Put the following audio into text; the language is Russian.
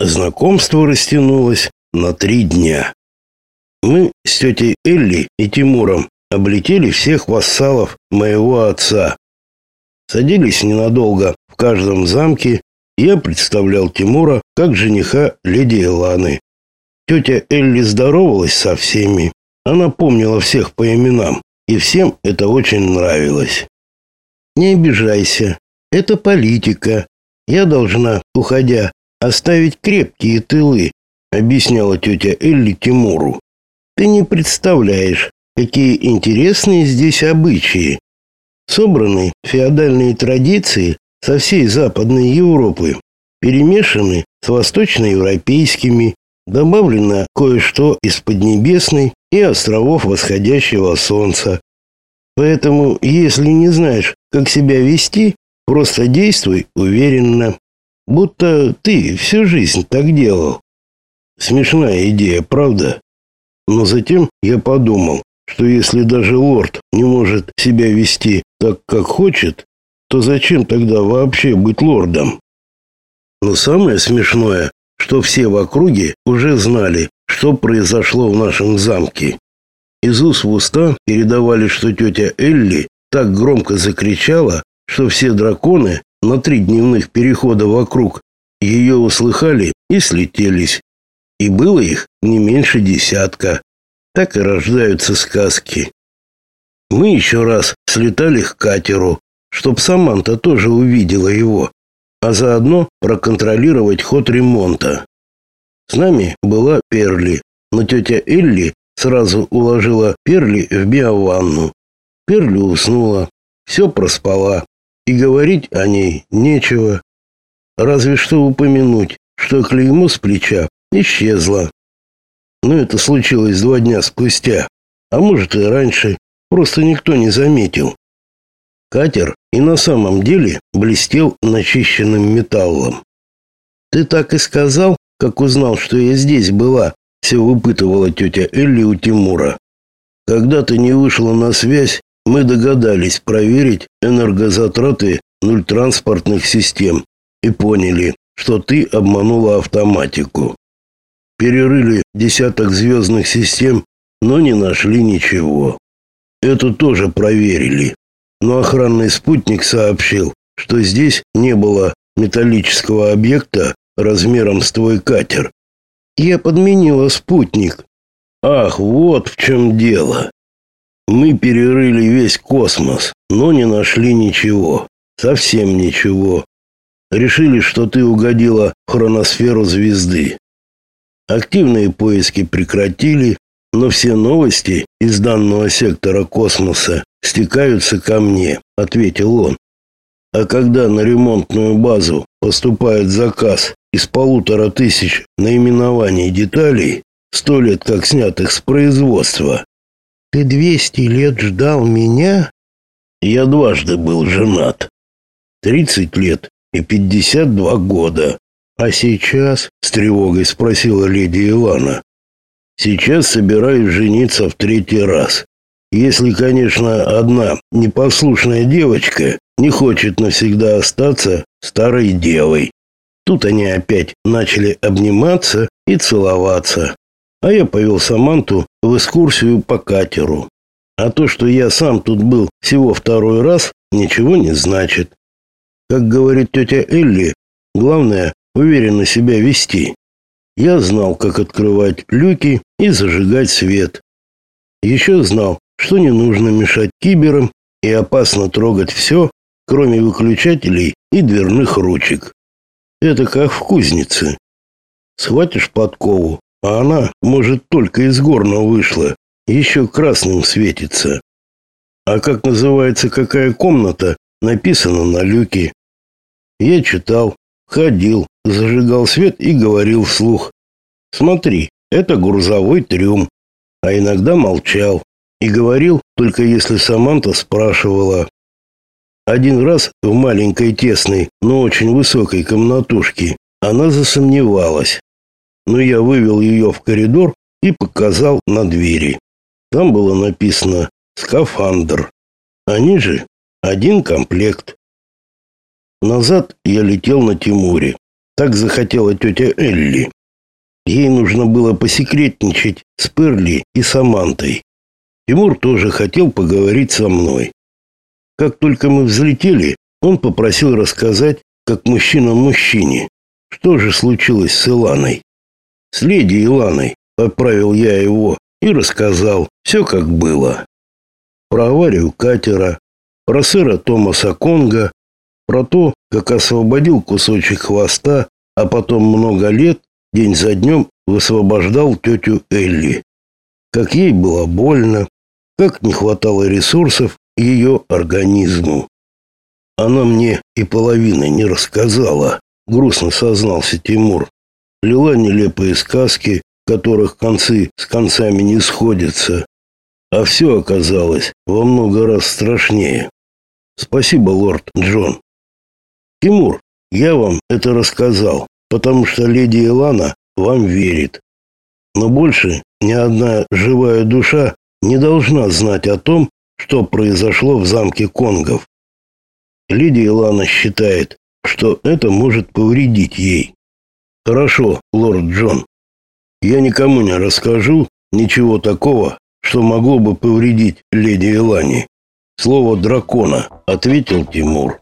Знакомство растянулось на три дня. Мы с тетей Элли и Тимуром облетели всех вассалов моего отца. Садились ненадолго в каждом замке, я представлял Тимура как жениха леди Эланы. Тетя Элли здоровалась со всеми. Она помнила всех по именам, и всем это очень нравилось. Не обижайся, это политика. Я должна, уходя, оставить крепкие тылы, объясняла тетя Элли Тимуру. Ты не представляешь, какие интересные здесь обычаи. Собраны феодальные традиции со всей Западной Европы, перемешаны с восточноевропейскими, добавлено кое-что из Поднебесной и островов восходящего солнца. Поэтому, если не знаешь, как себя вести, просто действуй уверенно, будто ты всю жизнь так делал. Смешная идея, правда? Но затем я подумал, что если даже лорд не может себя вести так, как хочет, то зачем тогда вообще быть лордом? Но самое смешное, что все в округе уже знали, что произошло в нашем замке. Из уст в уста передавали, что тетя Элли так громко закричала, что все драконы на три дневных перехода вокруг ее услыхали и слетелись. И было их не меньше десятка. Так и рождаются сказки. Мы еще раз слетали к катеру, чтоб Саманта тоже увидела его, а заодно проконтролировать ход ремонта. С нами была Перли, но тетя Элли сразу уложила Перли в биованну. Перли уснула, все проспала, и говорить о ней нечего. Разве что упомянуть, что клеймо с плеча исчезло. Но это случилось два дня спустя, а может и раньше, просто никто не заметил. Катер и на самом деле блестел начищенным металлом. «Ты так и сказал, как узнал, что я здесь была?» все выпытывала тетя Элли у Тимура. «Когда ты не вышла на связь, мы догадались проверить энергозатраты нультранспортных систем и поняли, что ты обманула автоматику. Перерыли десяток звездных систем, но не нашли ничего. Это тоже проверили. Но охранный спутник сообщил, что здесь не было металлического объекта размером с твой катер. Я подменила спутник. Ах, вот в чем дело. Мы перерыли весь космос, но не нашли ничего. Совсем ничего. Решили, что ты угодила в хроносферу звезды. Активные поиски прекратили, но все новости из данного сектора космоса стекаются ко мне, ответил он. А когда на ремонтную базу поступает заказ из полутора тысяч наименований деталей, сто лет как снятых с производства. Ты двести лет ждал меня? Я дважды был женат. Тридцать лет и пятьдесят два года. А сейчас, с тревогой спросила леди Ивана. Сейчас собираюсь жениться в третий раз. Если, конечно, одна непослушная девочка не хочет навсегда остаться старой девой. Тут они опять начали обниматься и целоваться. А я повел Саманту в экскурсию по катеру. А то, что я сам тут был всего второй раз, ничего не значит. Как говорит тетя Элли, главное уверенно себя вести. Я знал, как открывать люки и зажигать свет. Еще знал, что не нужно мешать киберам и опасно трогать все, кроме выключателей и дверных ручек. Это как в кузнице. Схватишь подкову, а она, может, только из горного вышла, еще красным светится. А как называется какая комната, написано на люке. Я читал, ходил, зажигал свет и говорил вслух. Смотри, это грузовой трюм. А иногда молчал и говорил, только если Саманта спрашивала. Один раз в маленькой тесной, но очень высокой комнатушке она засомневалась. Но я вывел ее в коридор и показал на двери. Там было написано «Скафандр». Они же один комплект. Назад я летел на Тимуре. Так захотела тетя Элли. Ей нужно было посекретничать с Перли и Самантой. Тимур тоже хотел поговорить со мной. Как только мы взлетели, он попросил рассказать, как мужчина мужчине, что же случилось с Иланой. С леди Иланой, поправил я его и рассказал все как было. Про аварию катера, про сэра Томаса Конга, про то, как освободил кусочек хвоста, а потом много лет, день за днем, высвобождал тетю Элли. Как ей было больно, как не хватало ресурсов ее организму. Она мне и половины не рассказала, грустно сознался Тимур. Лила нелепые сказки, которых концы с концами не сходятся. А все оказалось во много раз страшнее. Спасибо, лорд Джон. Тимур, я вам это рассказал, потому что леди Илана вам верит. Но больше ни одна живая душа не должна знать о том, что произошло в замке Конгов. Леди Илана считает, что это может повредить ей. Хорошо, лорд Джон. Я никому не расскажу ничего такого, что могло бы повредить леди Илане. Слово дракона, ответил Тимур.